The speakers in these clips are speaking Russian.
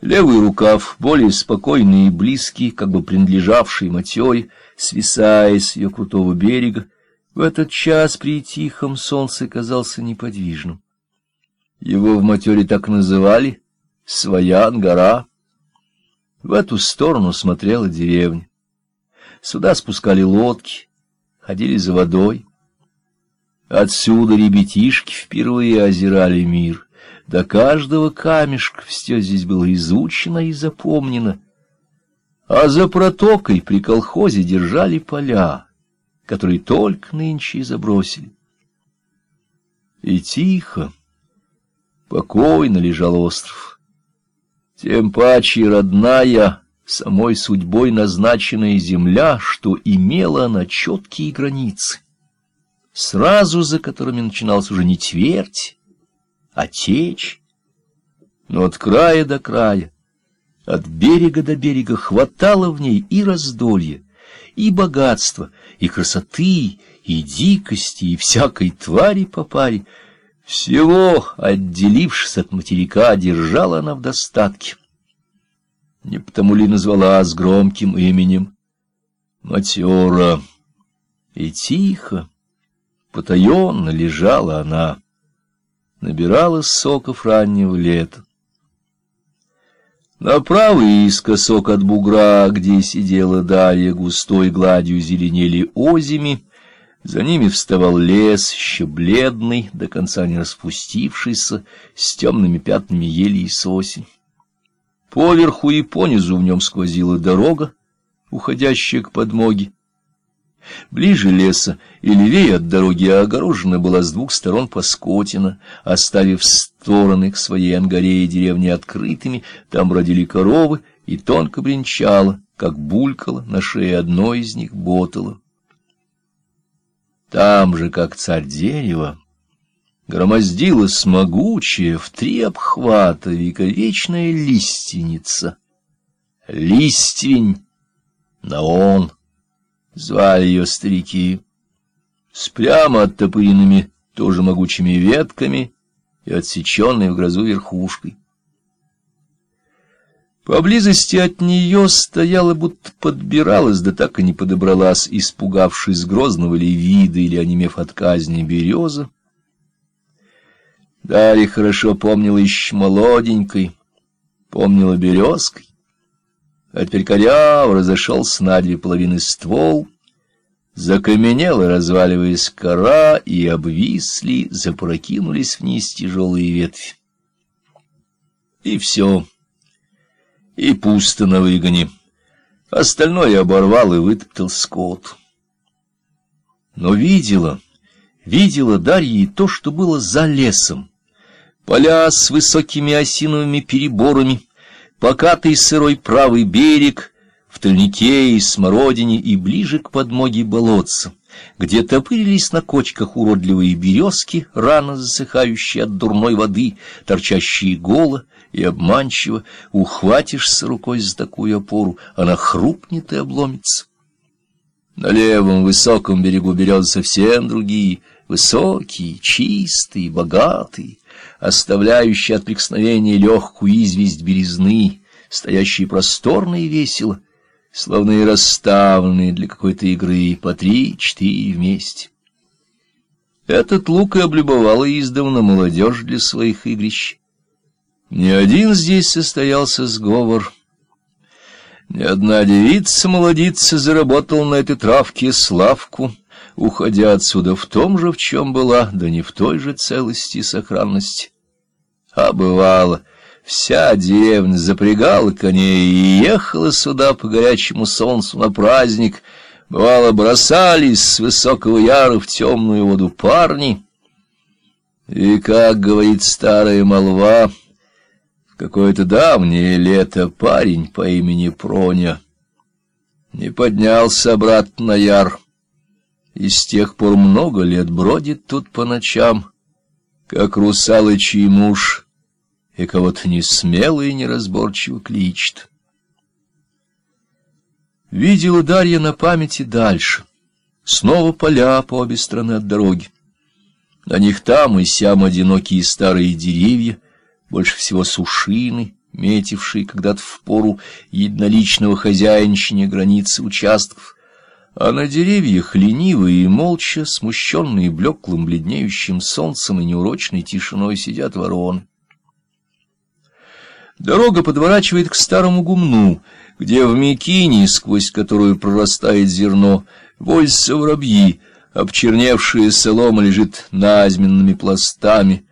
Левый рукав, более спокойный и близкий, как бы принадлежавший матере, свисая с ее крутого берега, в этот час при тихом солнце казался неподвижным. Его в матере так называли «Своян гора». В эту сторону смотрела деревня. Сюда спускали лодки, ходили за водой. Отсюда ребятишки впервые озирали мир. До каждого камешка все здесь было изучено и запомнено. А за протокой при колхозе держали поля, которые только нынче и забросили. И тихо, покойно лежал остров. Тем паче родная, самой судьбой назначенная земля, что имела она четкие границы, сразу за которыми начиналась уже не твердь, а течь. Но от края до края, от берега до берега хватало в ней и раздолья, и богатства, и красоты, и дикости, и всякой твари по паре. Всего, отделившись от материка, держала она в достатке. Не потому ли назвала с громким именем Матера? И тихо, потаенно лежала она, набирала соков раннего лета. Направо искосок от бугра, где сидела Дарья, густой гладью зеленели озими, за ними вставал лес, еще бледный, до конца не распустившийся, с темными пятнами ели и сосен. Поверху и понизу в нем сквозила дорога, уходящая к подмоге. Ближе леса и левее от дороги огорожена была с двух сторон Паскотина, оставив стороны к своей ангаре и деревне открытыми, там бродили коровы и тонко бренчало, как булькало на шее одной из них ботало. Там же, как царь дерева, громоздилась могучая в три обхвата вековечная лиственница. Листвень, на он звали ее старики, с прямо оттопыренными тоже могучими ветками и отсеченной в грозу верхушкой. Поблизости от нее стояла, будто подбиралась, да так и не подобралась, испугавшись грозного ли вида или онемев от казни береза. Дарья хорошо помнила еще молоденькой, помнила березкой. А теперь коряв разошелся на две половины ствол, закаменела, разваливаясь кора, и обвисли, запрокинулись вниз тяжелые ветви. И все. И пусто на выгоне. Остальное оборвал и вытоптал скот. Но видела, видела Дарья и то, что было за лесом. Поля с высокими осиновыми переборами, покатый сырой правый берег, в тальнике и смородине и ближе к подмоге болотца, где топырились на кочках уродливые березки, рано засыхающие от дурной воды, торчащие голо и обманчиво, ухватишься рукой за такую опору, она хрупнет и обломится. На левом высоком берегу березы совсем другие, высокие, чистые, богатые, оставляющие от прикосновения легкую известь березны, стоящие просторно и весело, словно и расставленные для какой-то игры по три-четыре вместе. Этот лук и облюбовала издавна молодежь для своих игрищ. Ни один здесь состоялся сговор. Ни одна девица-молодица заработала на этой травке славку, уходя отсюда в том же, в чем была, да не в той же целости и сохранности. А бывало, вся деревня запрягала коней и ехала сюда по горячему солнцу на праздник, бывало, бросались с высокого яра в темную воду парни. И, как говорит старая молва, в какое-то давнее лето парень по имени Проня не поднялся обратно на яр, и с тех пор много лет бродит тут по ночам, как русалочий муж, и кого-то не смело и неразборчиво кличет. Видела Дарья на памяти дальше. Снова поля по обе стороны от дороги. На них там и сям одинокие старые деревья, больше всего сушины, метивший когда-то в пору единоличного хозяинщине границы участков, а на деревьях ленивые и молча, смущенные блеклым бледнеющим солнцем и неурочной тишиной сидят вороны. Дорога подворачивает к старому гумну, где в мекине, сквозь которую прорастает зерно, возятся воробьи, обчерневшая солома лежит назменными пластами.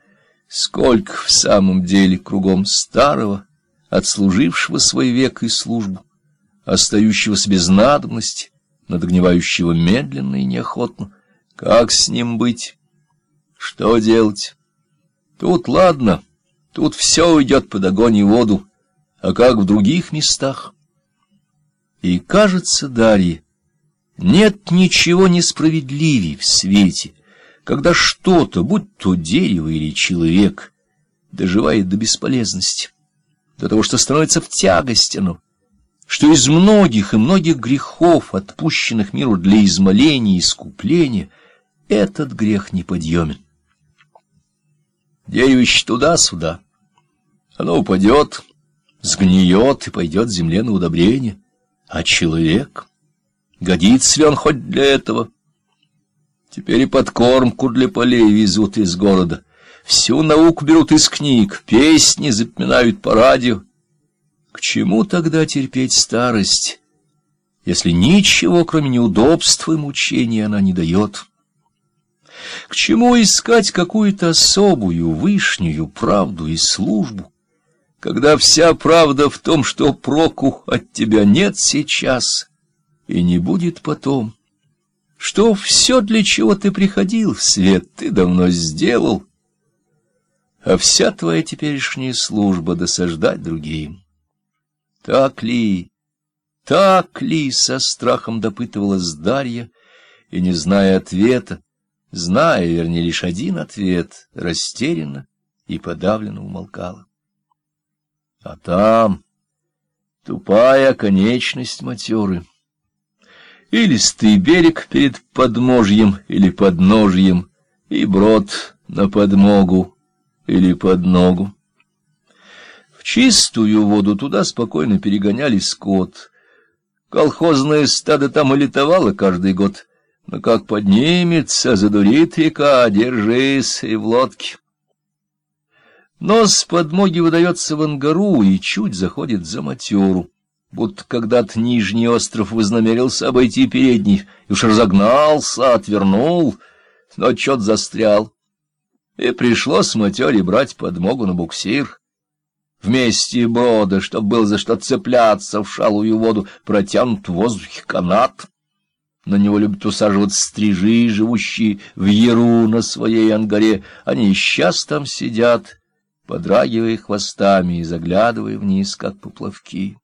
Сколько в самом деле кругом старого, отслужившего свой век и службу, остающегося без надобности, надогнивающего медленно и неохотно. Как с ним быть? Что делать? Тут ладно, тут все уйдет под огонь и воду, а как в других местах? И кажется Дарье, нет ничего несправедливей в свете, когда что-то, будь то дерево или человек, доживает до бесполезности, до того, что становится в тягость оно, что из многих и многих грехов, отпущенных миру для измоления и искупления, этот грех неподъемен. Деревище туда-сюда, оно упадет, сгниет и пойдет земле на удобрение, а человек... Годится ли он хоть для этого? Теперь и подкормку для полей везут из города. Всю науку берут из книг, песни запоминают по радио. К чему тогда терпеть старость, если ничего, кроме неудобств и мучений, она не дает? К чему искать какую-то особую, вышнюю правду и службу, когда вся правда в том, что проку от тебя нет сейчас, и не будет потом. Что все, для чего ты приходил в свет, ты давно сделал, а вся твоя теперешняя служба досаждать другим. Так ли, так ли, со страхом допытывалась Дарья, и, не зная ответа, зная, вернее, лишь один ответ, растерянно и подавленно умолкала. А там тупая конечность матеры — и листый берег перед подможьем или подножьем, и брод на подмогу или под ногу. Чистую воду туда спокойно перегоняли скот. Колхозное стадо там и летовало каждый год, но как поднимется, задурит река, держись и в лодке. Нос подмоги выдается в ангару и чуть заходит за матеру будто когда-то Нижний остров вознамерился обойти передний, и уж разогнался, отвернул, но чё-то застрял. И пришлось матере брать подмогу на буксир. Вместе брода, чтоб был за что цепляться в шалую воду, протянут в воздухе канат. На него любят усаживаться стрижи, живущие в яру на своей ангаре. Они сейчас там сидят, подрагивая хвостами и заглядывая вниз, как поплавки.